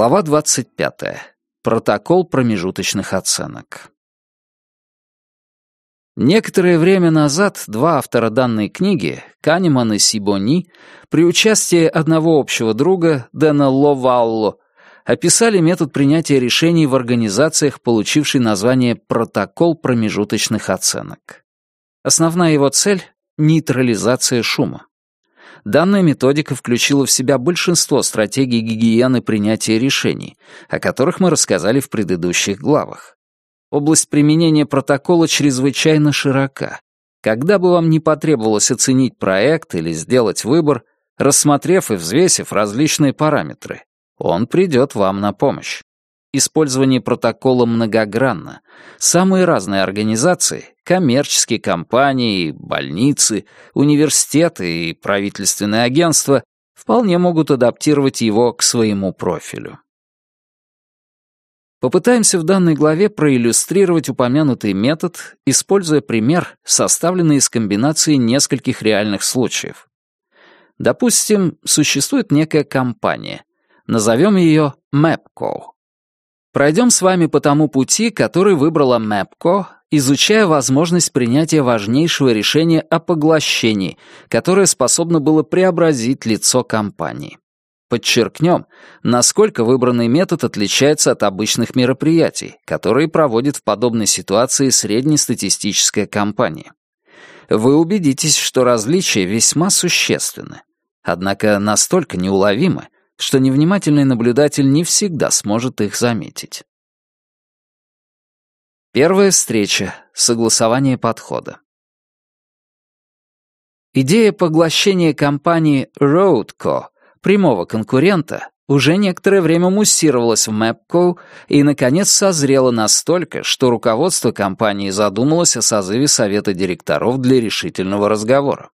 Глава 25. Протокол промежуточных оценок. Некоторое время назад два автора данной книги, Канеман и Сибони, при участии одного общего друга, Дэна Ловалло, описали метод принятия решений в организациях, получивший название «Протокол промежуточных оценок». Основная его цель — нейтрализация шума. Данная методика включила в себя большинство стратегий гигиены принятия решений, о которых мы рассказали в предыдущих главах. Область применения протокола чрезвычайно широка. Когда бы вам не потребовалось оценить проект или сделать выбор, рассмотрев и взвесив различные параметры, он придет вам на помощь. Использование протокола многогранно. Самые разные организации, коммерческие компании, больницы, университеты и правительственные агентства вполне могут адаптировать его к своему профилю. Попытаемся в данной главе проиллюстрировать упомянутый метод, используя пример, составленный из комбинации нескольких реальных случаев. Допустим, существует некая компания. Назовем ее Mapco. Пройдем с вами по тому пути, который выбрала Мэпко, изучая возможность принятия важнейшего решения о поглощении, которое способно было преобразить лицо компании. Подчеркнем, насколько выбранный метод отличается от обычных мероприятий, которые проводит в подобной ситуации среднестатистическая компания. Вы убедитесь, что различия весьма существенны, однако настолько неуловимы, что невнимательный наблюдатель не всегда сможет их заметить. Первая встреча. Согласование подхода. Идея поглощения компании Roadco, прямого конкурента, уже некоторое время муссировалась в Mapco и, наконец, созрела настолько, что руководство компании задумалось о созыве совета директоров для решительного разговора.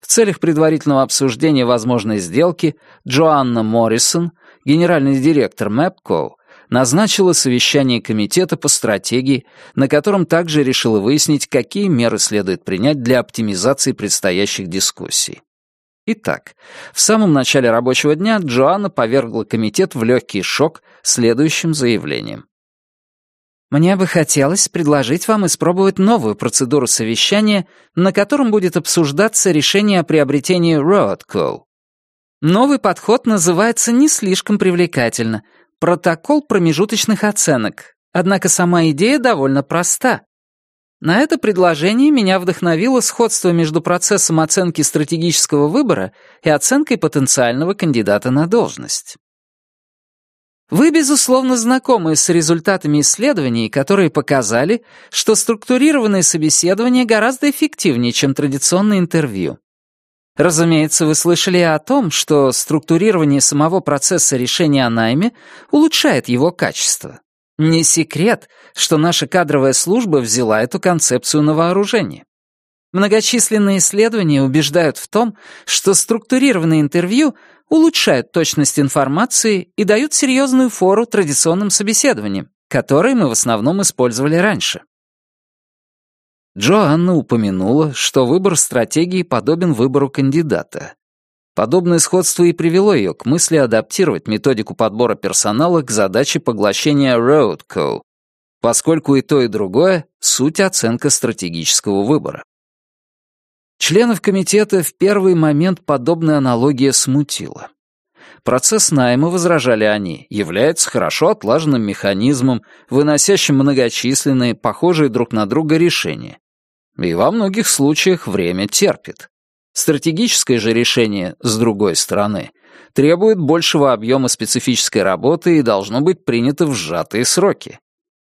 В целях предварительного обсуждения возможной сделки Джоанна Моррисон, генеральный директор Мэпко, назначила совещание комитета по стратегии, на котором также решила выяснить, какие меры следует принять для оптимизации предстоящих дискуссий. Итак, в самом начале рабочего дня Джоанна повергла комитет в легкий шок следующим заявлением. Мне бы хотелось предложить вам испробовать новую процедуру совещания, на котором будет обсуждаться решение о приобретении Roadco. Новый подход называется не слишком привлекательно — протокол промежуточных оценок, однако сама идея довольно проста. На это предложение меня вдохновило сходство между процессом оценки стратегического выбора и оценкой потенциального кандидата на должность. Вы, безусловно, знакомы с результатами исследований, которые показали, что структурированное собеседование гораздо эффективнее, чем традиционное интервью. Разумеется, вы слышали о том, что структурирование самого процесса решения о найме улучшает его качество. Не секрет, что наша кадровая служба взяла эту концепцию на вооружение. Многочисленные исследования убеждают в том, что структурированное интервью улучшают точность информации и дают серьезную фору традиционным собеседованиям, которые мы в основном использовали раньше. Джоанна упомянула, что выбор стратегии подобен выбору кандидата. Подобное сходство и привело ее к мысли адаптировать методику подбора персонала к задаче поглощения Roadco, поскольку и то, и другое — суть оценка стратегического выбора. Членов комитета в первый момент подобная аналогия смутила. Процесс найма, возражали они, является хорошо отлаженным механизмом, выносящим многочисленные, похожие друг на друга решения. И во многих случаях время терпит. Стратегическое же решение, с другой стороны, требует большего объема специфической работы и должно быть принято в сжатые сроки.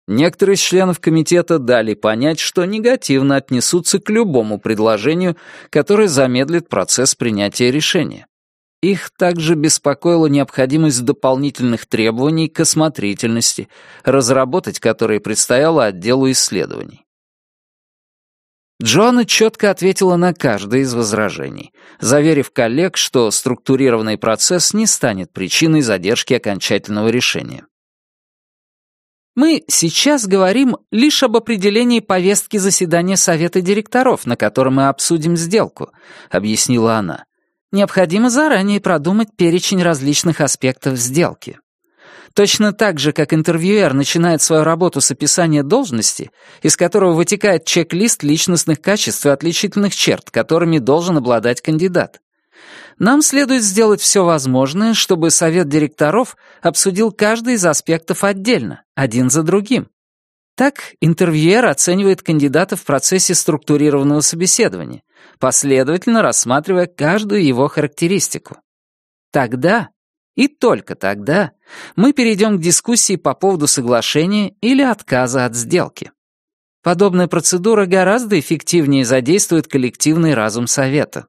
Некоторые из членов комитета дали понять, что негативно отнесутся к любому предложению, которое замедлит процесс принятия решения. Их также беспокоила необходимость дополнительных требований к осмотрительности, разработать которые предстояло отделу исследований. Джоанна четко ответила на каждое из возражений, заверив коллег, что структурированный процесс не станет причиной задержки окончательного решения. Мы сейчас говорим лишь об определении повестки заседания Совета директоров, на котором мы обсудим сделку», — объяснила она. «Необходимо заранее продумать перечень различных аспектов сделки. Точно так же, как интервьюер начинает свою работу с описания должности, из которого вытекает чек-лист личностных качеств и отличительных черт, которыми должен обладать кандидат. Нам следует сделать все возможное, чтобы совет директоров обсудил каждый из аспектов отдельно, один за другим. Так, интервьюер оценивает кандидата в процессе структурированного собеседования, последовательно рассматривая каждую его характеристику. Тогда и только тогда мы перейдем к дискуссии по поводу соглашения или отказа от сделки. Подобная процедура гораздо эффективнее задействует коллективный разум совета.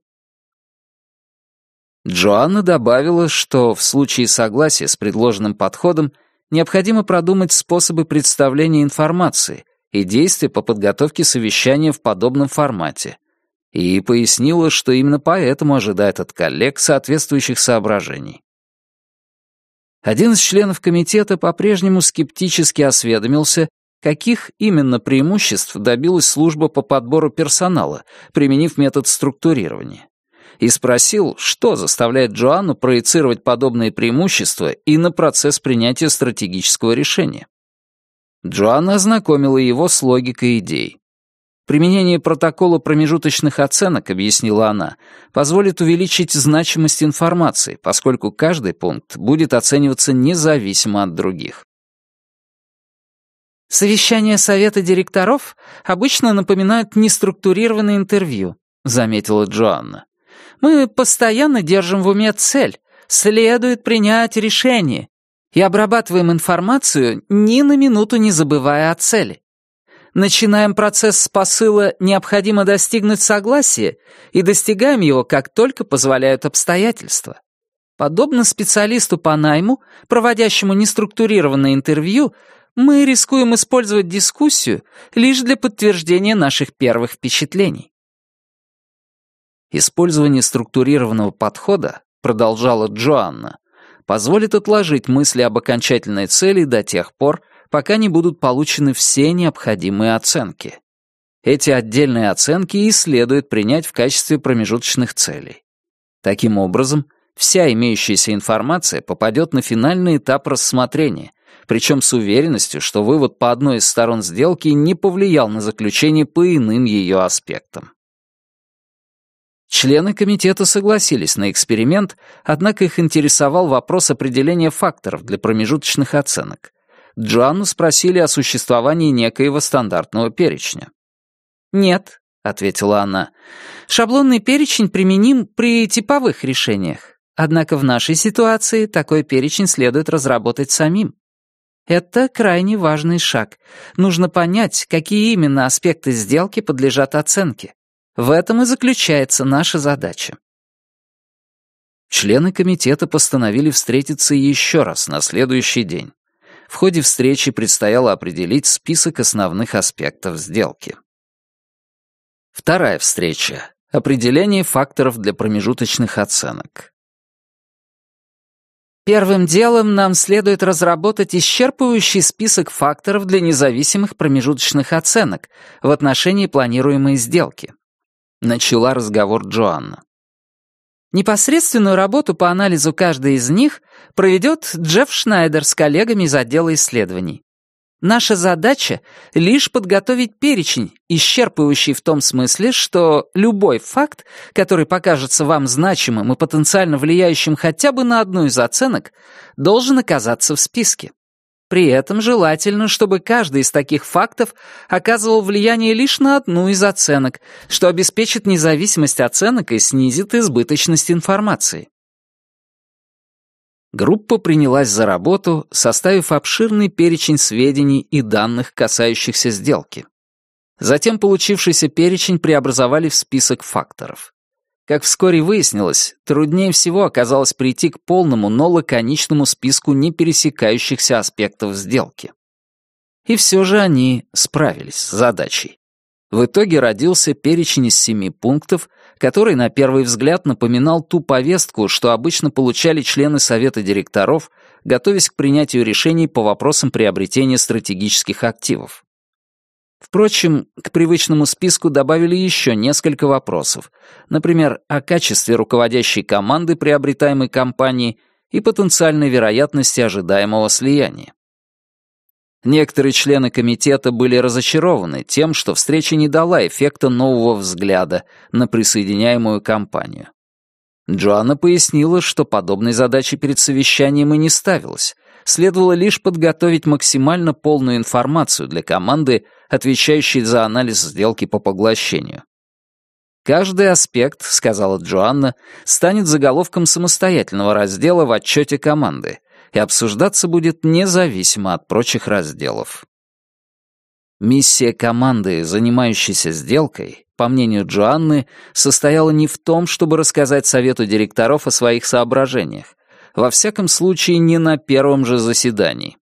Джоанна добавила, что в случае согласия с предложенным подходом необходимо продумать способы представления информации и действия по подготовке совещания в подобном формате, и пояснила, что именно поэтому ожидает от коллег соответствующих соображений. Один из членов комитета по-прежнему скептически осведомился, каких именно преимуществ добилась служба по подбору персонала, применив метод структурирования, и спросил, что заставляет Джоанну проецировать подобные преимущества и на процесс принятия стратегического решения. Джоанна ознакомила его с логикой идей. Применение протокола промежуточных оценок, объяснила она, позволит увеличить значимость информации, поскольку каждый пункт будет оцениваться независимо от других. «Совещания совета директоров обычно напоминают неструктурированное интервью», заметила Джоанна. «Мы постоянно держим в уме цель. Следует принять решение. И обрабатываем информацию, ни на минуту не забывая о цели начинаем процесс с посыла «необходимо достигнуть согласия» и достигаем его, как только позволяют обстоятельства. Подобно специалисту по найму, проводящему неструктурированное интервью, мы рискуем использовать дискуссию лишь для подтверждения наших первых впечатлений. Использование структурированного подхода, продолжала Джоанна, позволит отложить мысли об окончательной цели до тех пор, пока не будут получены все необходимые оценки. Эти отдельные оценки и следует принять в качестве промежуточных целей. Таким образом, вся имеющаяся информация попадет на финальный этап рассмотрения, причем с уверенностью, что вывод по одной из сторон сделки не повлиял на заключение по иным ее аспектам. Члены комитета согласились на эксперимент, однако их интересовал вопрос определения факторов для промежуточных оценок, Джоанну спросили о существовании некоего стандартного перечня. «Нет», — ответила она, — «шаблонный перечень применим при типовых решениях. Однако в нашей ситуации такой перечень следует разработать самим. Это крайне важный шаг. Нужно понять, какие именно аспекты сделки подлежат оценке. В этом и заключается наша задача. Члены комитета постановили встретиться еще раз на следующий день. В ходе встречи предстояло определить список основных аспектов сделки. Вторая встреча. Определение факторов для промежуточных оценок. Первым делом нам следует разработать исчерпывающий список факторов для независимых промежуточных оценок в отношении планируемой сделки. Начала разговор Джоанна. Непосредственную работу по анализу каждой из них проведет Джефф Шнайдер с коллегами из отдела исследований. Наша задача — лишь подготовить перечень, исчерпывающий в том смысле, что любой факт, который покажется вам значимым и потенциально влияющим хотя бы на одну из оценок, должен оказаться в списке. При этом желательно, чтобы каждый из таких фактов оказывал влияние лишь на одну из оценок, что обеспечит независимость оценок и снизит избыточность информации. Группа принялась за работу, составив обширный перечень сведений и данных, касающихся сделки. Затем получившийся перечень преобразовали в список факторов. Как вскоре выяснилось, труднее всего оказалось прийти к полному, но лаконичному списку непересекающихся аспектов сделки. И все же они справились с задачей. В итоге родился перечень из семи пунктов, который на первый взгляд напоминал ту повестку, что обычно получали члены совета директоров, готовясь к принятию решений по вопросам приобретения стратегических активов. Впрочем, к привычному списку добавили еще несколько вопросов, например, о качестве руководящей команды приобретаемой компании и потенциальной вероятности ожидаемого слияния. Некоторые члены комитета были разочарованы тем, что встреча не дала эффекта нового взгляда на присоединяемую компанию. Джоанна пояснила, что подобной задачи перед совещанием и не ставилось. Следовало лишь подготовить максимально полную информацию для команды, отвечающей за анализ сделки по поглощению. Каждый аспект, сказала Джоанна, станет заголовком самостоятельного раздела в отчете команды и обсуждаться будет независимо от прочих разделов. Миссия команды, занимающейся сделкой, по мнению Джоанны, состояла не в том, чтобы рассказать совету директоров о своих соображениях, во всяком случае не на первом же заседании.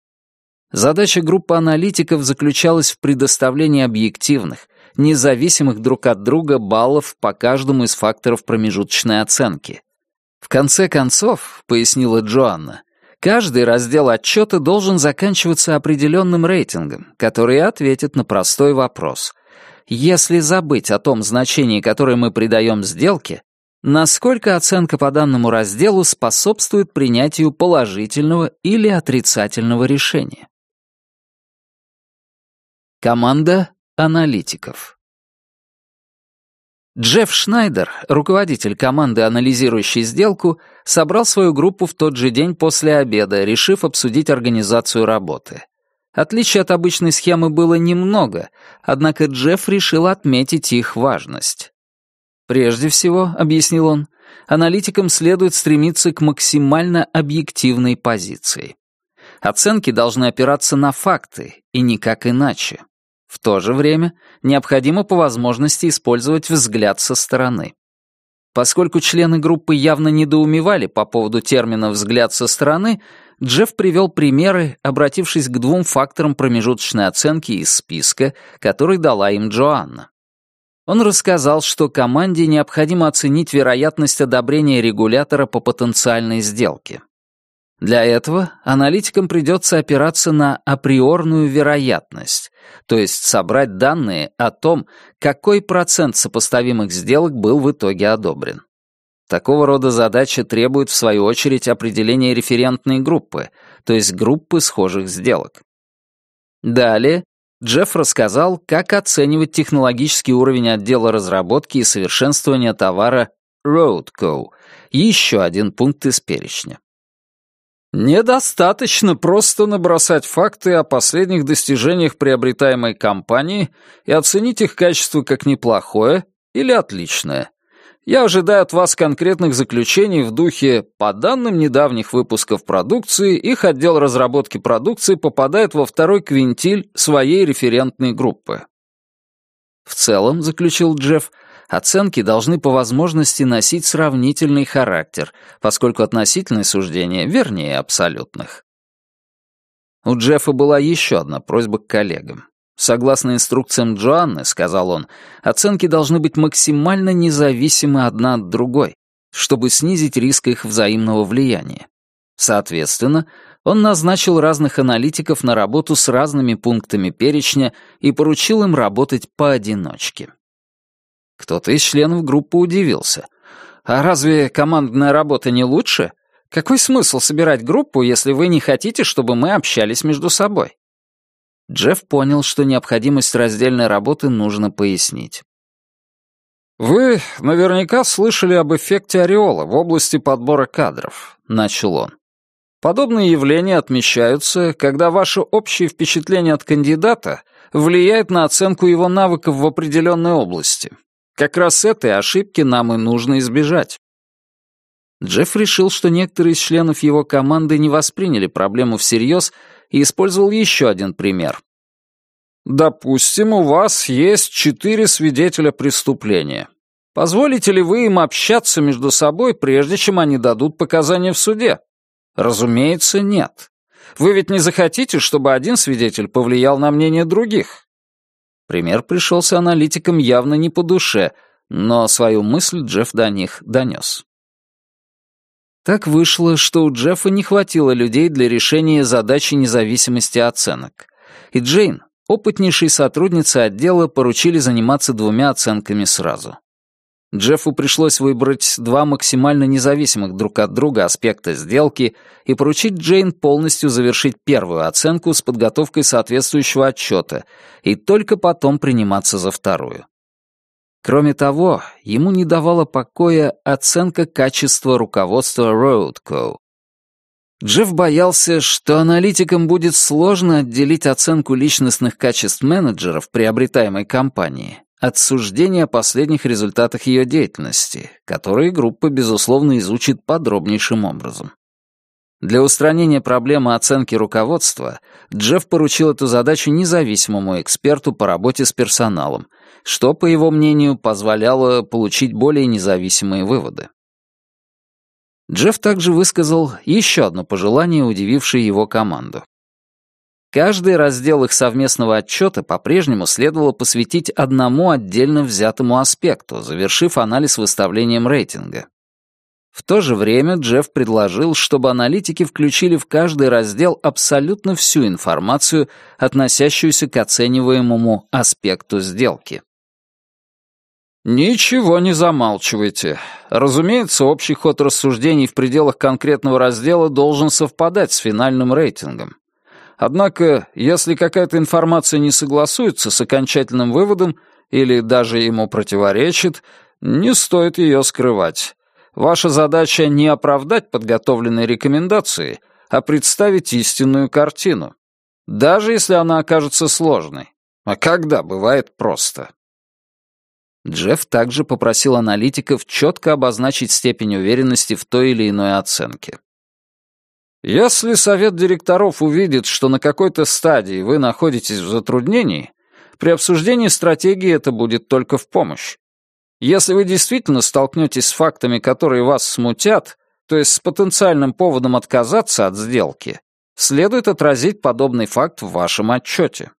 Задача группы аналитиков заключалась в предоставлении объективных, независимых друг от друга баллов по каждому из факторов промежуточной оценки. В конце концов, пояснила Джоанна, каждый раздел отчета должен заканчиваться определенным рейтингом, который ответит на простой вопрос. Если забыть о том значении, которое мы придаем сделке, насколько оценка по данному разделу способствует принятию положительного или отрицательного решения? Команда аналитиков. Джефф Шнайдер, руководитель команды, анализирующей сделку, собрал свою группу в тот же день после обеда, решив обсудить организацию работы. Отличий от обычной схемы было немного, однако Джефф решил отметить их важность. Прежде всего, объяснил он, аналитикам следует стремиться к максимально объективной позиции. Оценки должны опираться на факты, и никак иначе. В то же время необходимо по возможности использовать взгляд со стороны. Поскольку члены группы явно недоумевали по поводу термина «взгляд со стороны», Джефф привел примеры, обратившись к двум факторам промежуточной оценки из списка, который дала им Джоанна. Он рассказал, что команде необходимо оценить вероятность одобрения регулятора по потенциальной сделке. Для этого аналитикам придется опираться на априорную вероятность, то есть собрать данные о том, какой процент сопоставимых сделок был в итоге одобрен. Такого рода задача требует, в свою очередь, определения референтной группы, то есть группы схожих сделок. Далее Джефф рассказал, как оценивать технологический уровень отдела разработки и совершенствования товара Roadco, еще один пункт из перечня. Недостаточно просто набросать факты о последних достижениях приобретаемой компании и оценить их качество как неплохое или отличное. Я ожидаю от вас конкретных заключений в духе «по данным недавних выпусков продукции, их отдел разработки продукции попадает во второй квинтиль своей референтной группы». В целом, заключил Джефф, оценки должны по возможности носить сравнительный характер, поскольку относительные суждения вернее абсолютных. У Джеффа была еще одна просьба к коллегам. Согласно инструкциям Джоанны, сказал он, оценки должны быть максимально независимы одна от другой, чтобы снизить риск их взаимного влияния. Соответственно, он назначил разных аналитиков на работу с разными пунктами перечня и поручил им работать поодиночке. Кто-то из членов группы удивился. «А разве командная работа не лучше? Какой смысл собирать группу, если вы не хотите, чтобы мы общались между собой?» Джефф понял, что необходимость раздельной работы нужно пояснить. «Вы наверняка слышали об эффекте ореола в области подбора кадров», — начал он. «Подобные явления отмечаются, когда ваше общее впечатление от кандидата влияет на оценку его навыков в определенной области. Как раз этой ошибки нам и нужно избежать. Джефф решил, что некоторые из членов его команды не восприняли проблему всерьез и использовал еще один пример. «Допустим, у вас есть четыре свидетеля преступления. Позволите ли вы им общаться между собой, прежде чем они дадут показания в суде? Разумеется, нет. Вы ведь не захотите, чтобы один свидетель повлиял на мнение других. Пример пришелся аналитикам явно не по душе, но свою мысль Джефф до них донес. Так вышло, что у Джеффа не хватило людей для решения задачи независимости оценок. И Джейн, опытнейшей сотруднице отдела, поручили заниматься двумя оценками сразу. Джеффу пришлось выбрать два максимально независимых друг от друга аспекта сделки и поручить Джейн полностью завершить первую оценку с подготовкой соответствующего отчета и только потом приниматься за вторую. Кроме того, ему не давала покоя оценка качества руководства Roadco. Джефф боялся, что аналитикам будет сложно отделить оценку личностных качеств менеджеров приобретаемой компании от суждения о последних результатах ее деятельности, которые группа, безусловно, изучит подробнейшим образом. Для устранения проблемы оценки руководства Джефф поручил эту задачу независимому эксперту по работе с персоналом, что, по его мнению, позволяло получить более независимые выводы. Джефф также высказал еще одно пожелание, удивившее его команду. Каждый раздел их совместного отчета по-прежнему следовало посвятить одному отдельно взятому аспекту, завершив анализ выставлением рейтинга. В то же время Джефф предложил, чтобы аналитики включили в каждый раздел абсолютно всю информацию, относящуюся к оцениваемому аспекту сделки. Ничего не замалчивайте. Разумеется, общий ход рассуждений в пределах конкретного раздела должен совпадать с финальным рейтингом. Однако, если какая-то информация не согласуется с окончательным выводом или даже ему противоречит, не стоит ее скрывать. Ваша задача не оправдать подготовленные рекомендации, а представить истинную картину. Даже если она окажется сложной. А когда бывает просто? Джефф также попросил аналитиков четко обозначить степень уверенности в той или иной оценке. Если совет директоров увидит, что на какой-то стадии вы находитесь в затруднении, при обсуждении стратегии это будет только в помощь. Если вы действительно столкнетесь с фактами, которые вас смутят, то есть с потенциальным поводом отказаться от сделки, следует отразить подобный факт в вашем отчете.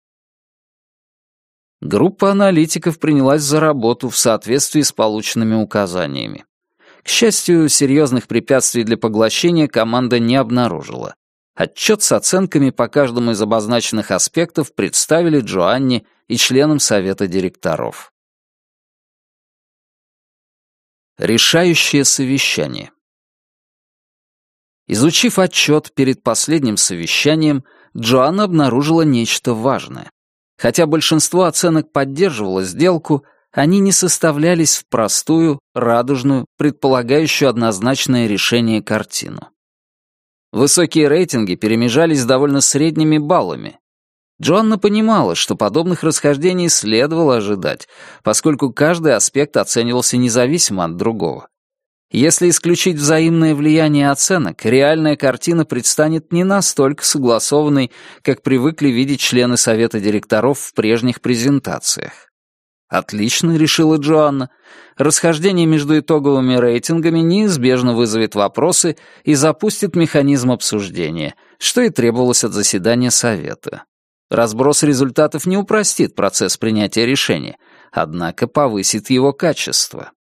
Группа аналитиков принялась за работу в соответствии с полученными указаниями. К счастью, серьезных препятствий для поглощения команда не обнаружила. Отчет с оценками по каждому из обозначенных аспектов представили Джоанне и членам совета директоров. Решающее совещание. Изучив отчет перед последним совещанием, Джоанна обнаружила нечто важное. Хотя большинство оценок поддерживало сделку, они не составлялись в простую, радужную, предполагающую однозначное решение картину. Высокие рейтинги перемежались с довольно средними баллами. Джоанна понимала, что подобных расхождений следовало ожидать, поскольку каждый аспект оценивался независимо от другого. Если исключить взаимное влияние оценок, реальная картина предстанет не настолько согласованной, как привыкли видеть члены совета директоров в прежних презентациях. Отлично, решила Джоанна. Расхождение между итоговыми рейтингами неизбежно вызовет вопросы и запустит механизм обсуждения, что и требовалось от заседания совета. Разброс результатов не упростит процесс принятия решения, однако повысит его качество.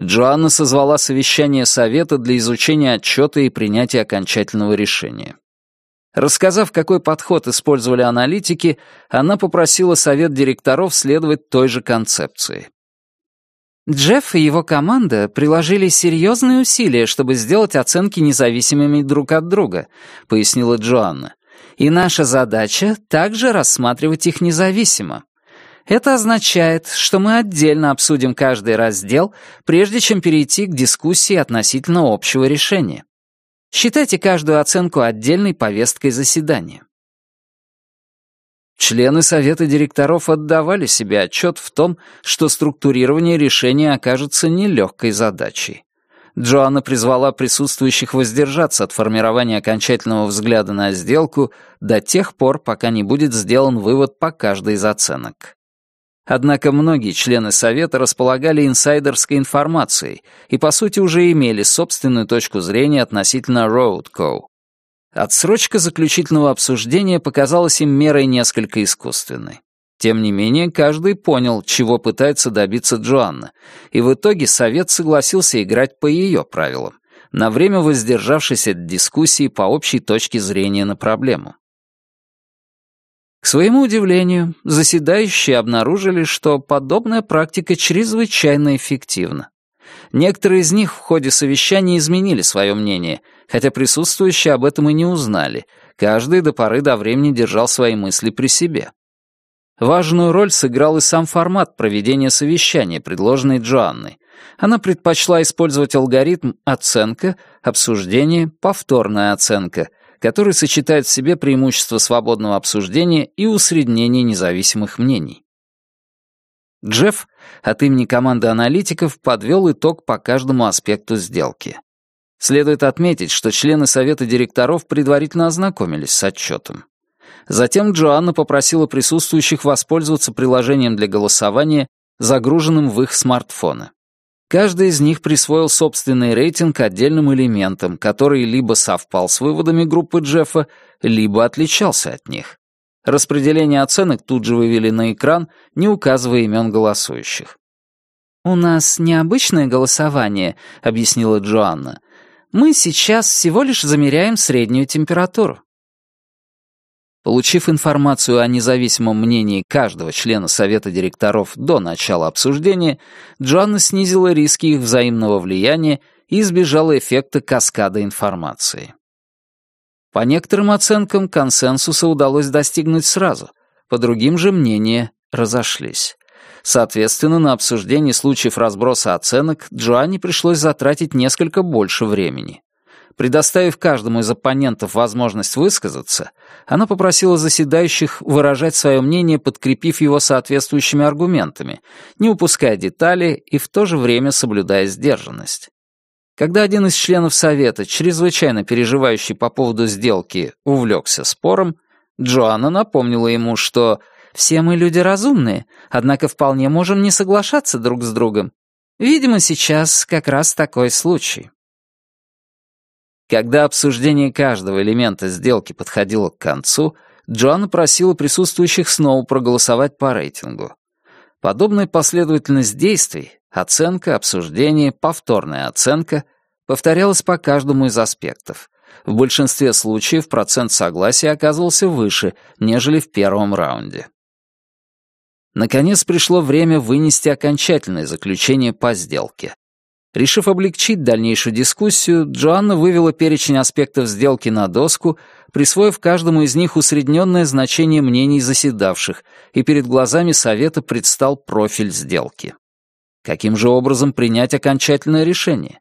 Джоанна созвала совещание совета для изучения отчета и принятия окончательного решения. Рассказав, какой подход использовали аналитики, она попросила совет директоров следовать той же концепции. Джефф и его команда приложили серьезные усилия, чтобы сделать оценки независимыми друг от друга, пояснила Джоанна. И наша задача также рассматривать их независимо. Это означает, что мы отдельно обсудим каждый раздел, прежде чем перейти к дискуссии относительно общего решения. Считайте каждую оценку отдельной повесткой заседания. Члены совета директоров отдавали себе отчет в том, что структурирование решения окажется нелегкой задачей. Джоанна призвала присутствующих воздержаться от формирования окончательного взгляда на сделку до тех пор, пока не будет сделан вывод по каждой из оценок. Однако многие члены Совета располагали инсайдерской информацией и, по сути, уже имели собственную точку зрения относительно Roadco. Отсрочка заключительного обсуждения показалась им мерой несколько искусственной. Тем не менее, каждый понял, чего пытается добиться Джоанна, и в итоге Совет согласился играть по ее правилам, на время воздержавшись от дискуссии по общей точке зрения на проблему. Своему удивлению, заседающие обнаружили, что подобная практика чрезвычайно эффективна. Некоторые из них в ходе совещания изменили свое мнение, хотя присутствующие об этом и не узнали. Каждый до поры до времени держал свои мысли при себе. Важную роль сыграл и сам формат проведения совещания, предложенный Джоанной. Она предпочла использовать алгоритм «оценка», «обсуждение», «повторная оценка», который сочетает в себе преимущество свободного обсуждения и усреднения независимых мнений. Джефф от имени команды аналитиков подвел итог по каждому аспекту сделки. Следует отметить, что члены совета директоров предварительно ознакомились с отчетом. Затем Джоанна попросила присутствующих воспользоваться приложением для голосования, загруженным в их смартфоны. Каждый из них присвоил собственный рейтинг отдельным элементам, который либо совпал с выводами группы Джеффа, либо отличался от них. Распределение оценок тут же вывели на экран, не указывая имен голосующих. «У нас необычное голосование», — объяснила Джоанна. «Мы сейчас всего лишь замеряем среднюю температуру. Получив информацию о независимом мнении каждого члена совета директоров до начала обсуждения, Джоанна снизила риски их взаимного влияния и избежала эффекта каскада информации. По некоторым оценкам консенсуса удалось достигнуть сразу, по другим же мнения разошлись. Соответственно, на обсуждение случаев разброса оценок Джоанне пришлось затратить несколько больше времени. Предоставив каждому из оппонентов возможность высказаться, она попросила заседающих выражать свое мнение, подкрепив его соответствующими аргументами, не упуская детали и в то же время соблюдая сдержанность. Когда один из членов Совета, чрезвычайно переживающий по поводу сделки, увлекся спором, Джоанна напомнила ему, что «все мы люди разумные, однако вполне можем не соглашаться друг с другом. Видимо, сейчас как раз такой случай». Когда обсуждение каждого элемента сделки подходило к концу, Джоанна просила присутствующих снова проголосовать по рейтингу. Подобная последовательность действий — оценка, обсуждение, повторная оценка — повторялась по каждому из аспектов. В большинстве случаев процент согласия оказывался выше, нежели в первом раунде. Наконец пришло время вынести окончательное заключение по сделке. Решив облегчить дальнейшую дискуссию, Джоанна вывела перечень аспектов сделки на доску, присвоив каждому из них усредненное значение мнений заседавших, и перед глазами совета предстал профиль сделки. Каким же образом принять окончательное решение?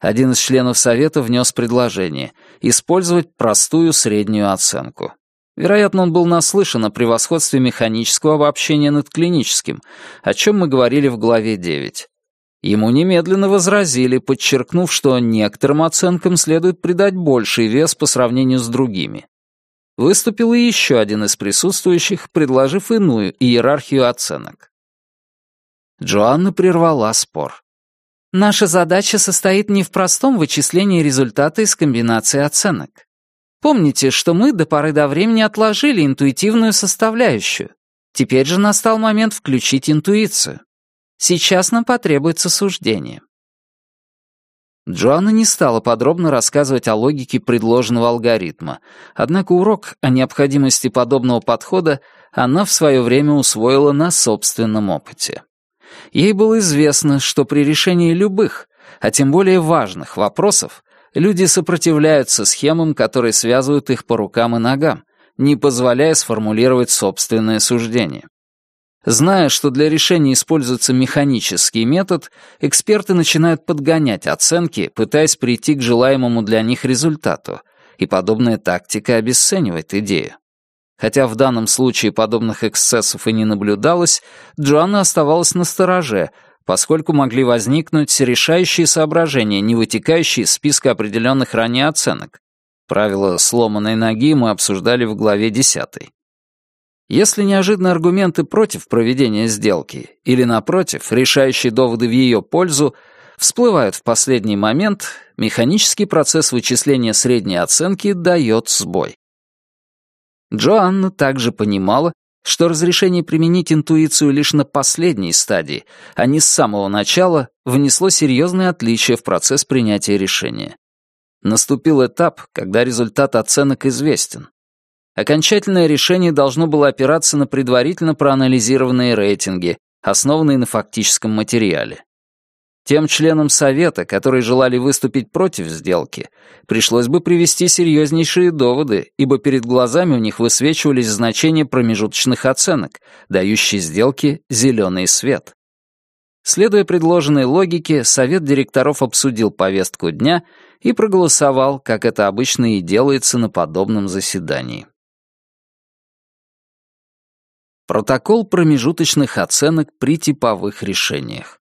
Один из членов совета внес предложение — использовать простую среднюю оценку. Вероятно, он был наслышан о превосходстве механического обобщения над клиническим, о чем мы говорили в главе 9. Ему немедленно возразили, подчеркнув, что некоторым оценкам следует придать больший вес по сравнению с другими. Выступил и еще один из присутствующих, предложив иную иерархию оценок. Джоанна прервала спор. «Наша задача состоит не в простом вычислении результата из комбинации оценок. Помните, что мы до поры до времени отложили интуитивную составляющую. Теперь же настал момент включить интуицию. Сейчас нам потребуется суждение». Джоанна не стала подробно рассказывать о логике предложенного алгоритма, однако урок о необходимости подобного подхода она в свое время усвоила на собственном опыте. Ей было известно, что при решении любых, а тем более важных вопросов, люди сопротивляются схемам, которые связывают их по рукам и ногам, не позволяя сформулировать собственное суждение. Зная, что для решения используется механический метод, эксперты начинают подгонять оценки, пытаясь прийти к желаемому для них результату, и подобная тактика обесценивает идею. Хотя в данном случае подобных эксцессов и не наблюдалось, Джоанна оставалась на стороже, поскольку могли возникнуть решающие соображения, не вытекающие из списка определенных ранее оценок. Правило сломанной ноги мы обсуждали в главе 10. Если неожиданные аргументы против проведения сделки или, напротив, решающие доводы в ее пользу всплывают в последний момент, механический процесс вычисления средней оценки дает сбой. Джоанна также понимала, что разрешение применить интуицию лишь на последней стадии, а не с самого начала, внесло серьезные отличия в процесс принятия решения. Наступил этап, когда результат оценок известен. Окончательное решение должно было опираться на предварительно проанализированные рейтинги, основанные на фактическом материале. Тем членам Совета, которые желали выступить против сделки, пришлось бы привести серьезнейшие доводы, ибо перед глазами у них высвечивались значения промежуточных оценок, дающие сделке зеленый свет. Следуя предложенной логике, Совет директоров обсудил повестку дня и проголосовал, как это обычно и делается на подобном заседании. Протокол промежуточных оценок при типовых решениях.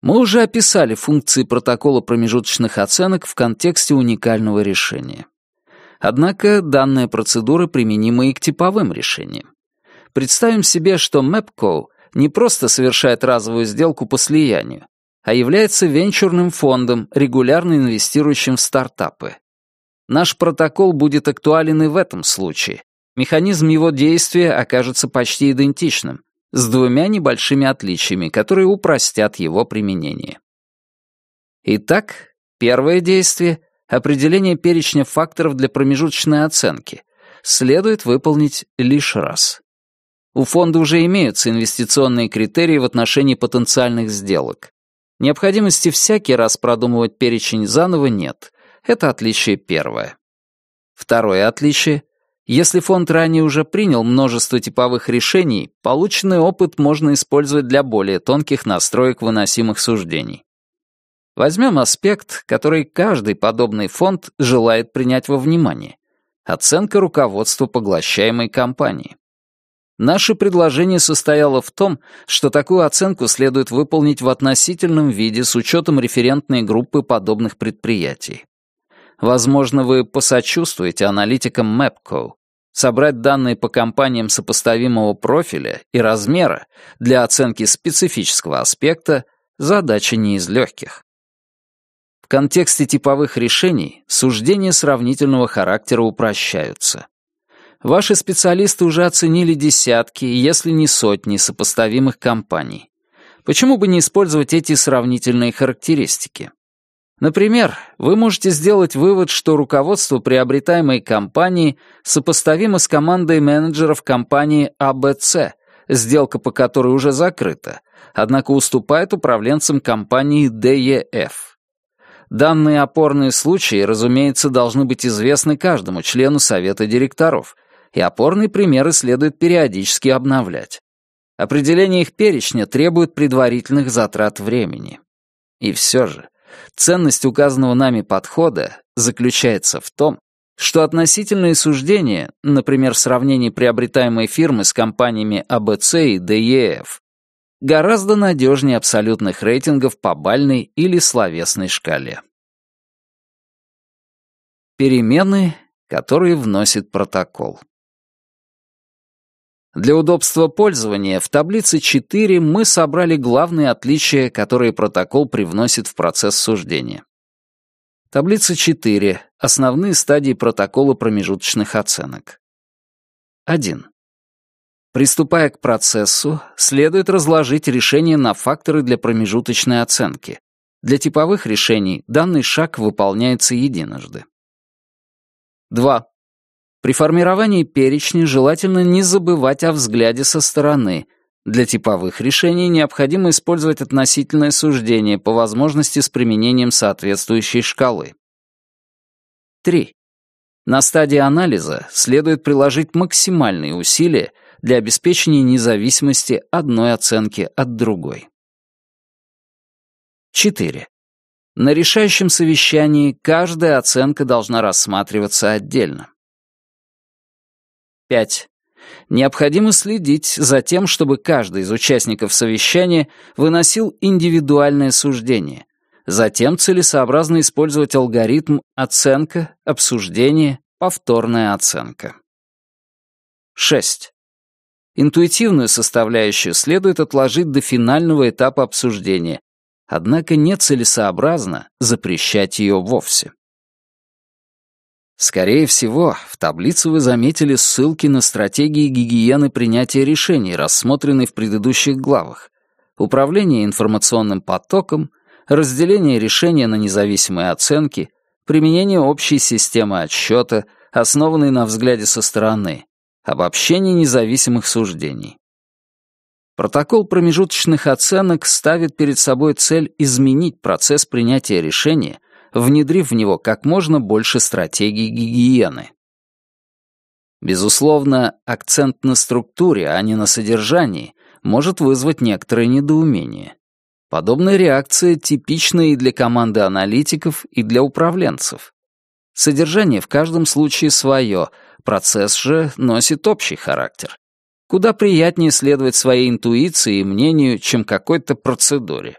Мы уже описали функции протокола промежуточных оценок в контексте уникального решения. Однако данная процедура применима и к типовым решениям. Представим себе, что MapCo не просто совершает разовую сделку по слиянию, а является венчурным фондом, регулярно инвестирующим в стартапы. Наш протокол будет актуален и в этом случае. Механизм его действия окажется почти идентичным, с двумя небольшими отличиями, которые упростят его применение. Итак, первое действие — определение перечня факторов для промежуточной оценки — следует выполнить лишь раз. У фонда уже имеются инвестиционные критерии в отношении потенциальных сделок. Необходимости всякий раз продумывать перечень заново нет. Это отличие первое. Второе отличие если фонд ранее уже принял множество типовых решений, полученный опыт можно использовать для более тонких настроек выносимых суждений. Возьмем аспект, который каждый подобный фонд желает принять во внимание. Оценка руководства поглощаемой компании. Наше предложение состояло в том, что такую оценку следует выполнить в относительном виде с учетом референтной группы подобных предприятий. Возможно, вы посочувствуете аналитикам MapCo, собрать данные по компаниям сопоставимого профиля и размера для оценки специфического аспекта — задача не из легких. В контексте типовых решений суждения сравнительного характера упрощаются. Ваши специалисты уже оценили десятки, если не сотни сопоставимых компаний. Почему бы не использовать эти сравнительные характеристики? Например, вы можете сделать вывод, что руководство приобретаемой компании сопоставимо с командой менеджеров компании ABC, сделка по которой уже закрыта, однако уступает управленцам компании DEF. Данные опорные случаи, разумеется, должны быть известны каждому члену совета директоров, и опорные примеры следует периодически обновлять. Определение их перечня требует предварительных затрат времени. И все же, Ценность указанного нами подхода заключается в том, что относительные суждения, например, в сравнении приобретаемой фирмы с компаниями ABC и DEF, гораздо надежнее абсолютных рейтингов по бальной или словесной шкале. Перемены, которые вносит протокол. Для удобства пользования в таблице 4 мы собрали главные отличия, которые протокол привносит в процесс суждения. Таблица 4. Основные стадии протокола промежуточных оценок. 1. Приступая к процессу, следует разложить решение на факторы для промежуточной оценки. Для типовых решений данный шаг выполняется единожды. 2. При формировании перечня желательно не забывать о взгляде со стороны. Для типовых решений необходимо использовать относительное суждение, по возможности с применением соответствующей шкалы. 3. На стадии анализа следует приложить максимальные усилия для обеспечения независимости одной оценки от другой. 4. На решающем совещании каждая оценка должна рассматриваться отдельно. 5. Необходимо следить за тем, чтобы каждый из участников совещания выносил индивидуальное суждение. Затем целесообразно использовать алгоритм оценка, обсуждение, повторная оценка. 6. Интуитивную составляющую следует отложить до финального этапа обсуждения, однако нецелесообразно запрещать ее вовсе. Скорее всего, в таблице вы заметили ссылки на стратегии гигиены принятия решений, рассмотренные в предыдущих главах. Управление информационным потоком, разделение решения на независимые оценки, применение общей системы отсчета, основанной на взгляде со стороны, обобщение независимых суждений. Протокол промежуточных оценок ставит перед собой цель изменить процесс принятия решения, внедрив в него как можно больше стратегий гигиены. Безусловно, акцент на структуре, а не на содержании, может вызвать некоторое недоумение. Подобная реакция типична и для команды аналитиков, и для управленцев. Содержание в каждом случае свое, процесс же носит общий характер. Куда приятнее следовать своей интуиции и мнению, чем какой-то процедуре.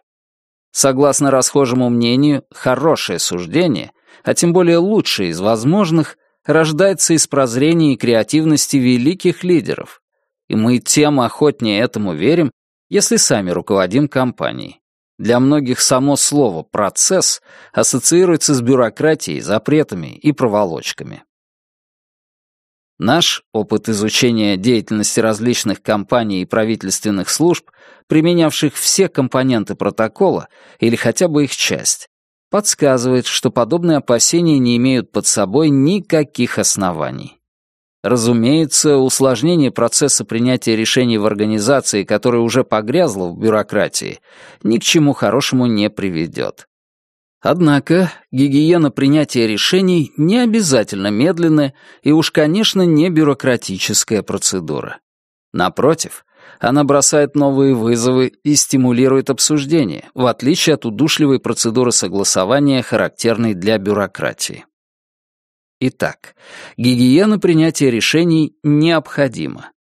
Согласно расхожему мнению, хорошее суждение, а тем более лучшее из возможных, рождается из прозрения и креативности великих лидеров. И мы тем охотнее этому верим, если сами руководим компанией. Для многих само слово «процесс» ассоциируется с бюрократией, запретами и проволочками. Наш опыт изучения деятельности различных компаний и правительственных служб, применявших все компоненты протокола или хотя бы их часть, подсказывает, что подобные опасения не имеют под собой никаких оснований. Разумеется, усложнение процесса принятия решений в организации, которая уже погрязла в бюрократии, ни к чему хорошему не приведет. Однако гигиена принятия решений не обязательно медленная и уж, конечно, не бюрократическая процедура. Напротив, она бросает новые вызовы и стимулирует обсуждение, в отличие от удушливой процедуры согласования, характерной для бюрократии. Итак, гигиена принятия решений необходима.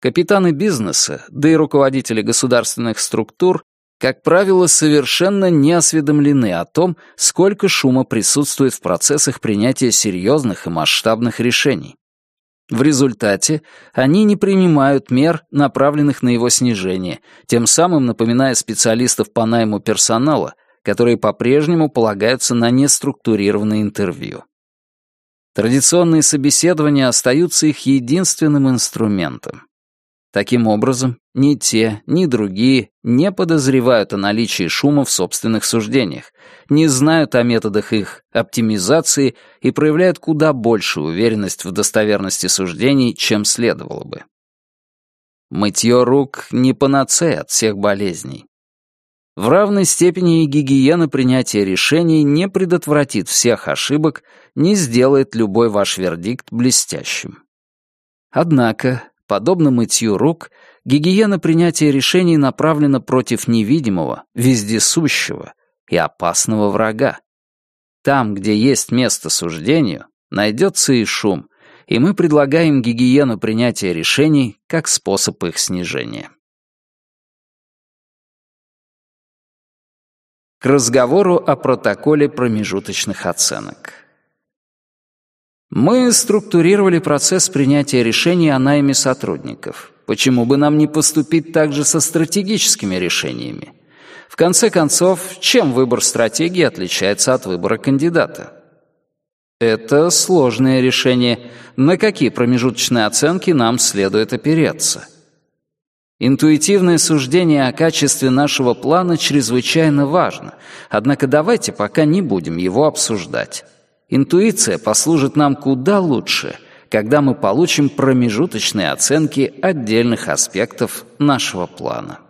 Капитаны бизнеса, да и руководители государственных структур, как правило, совершенно не осведомлены о том, сколько шума присутствует в процессах принятия серьезных и масштабных решений. В результате они не принимают мер, направленных на его снижение, тем самым напоминая специалистов по найму персонала, которые по-прежнему полагаются на неструктурированные интервью. Традиционные собеседования остаются их единственным инструментом. Таким образом, ни те, ни другие не подозревают о наличии шума в собственных суждениях, не знают о методах их оптимизации и проявляют куда большую уверенность в достоверности суждений, чем следовало бы. Мытье рук не панацея от всех болезней. В равной степени гигиена принятия решений не предотвратит всех ошибок, не сделает любой ваш вердикт блестящим. Однако, Подобно мытью рук, гигиена принятия решений направлена против невидимого, вездесущего и опасного врага. Там, где есть место суждению, найдется и шум, и мы предлагаем гигиену принятия решений как способ их снижения. К разговору о протоколе промежуточных оценок. Мы структурировали процесс принятия решений о найме сотрудников. Почему бы нам не поступить также со стратегическими решениями? В конце концов, чем выбор стратегии отличается от выбора кандидата? Это сложное решение. На какие промежуточные оценки нам следует опереться? Интуитивное суждение о качестве нашего плана чрезвычайно важно, однако давайте пока не будем его обсуждать. Интуиция послужит нам куда лучше, когда мы получим промежуточные оценки отдельных аспектов нашего плана.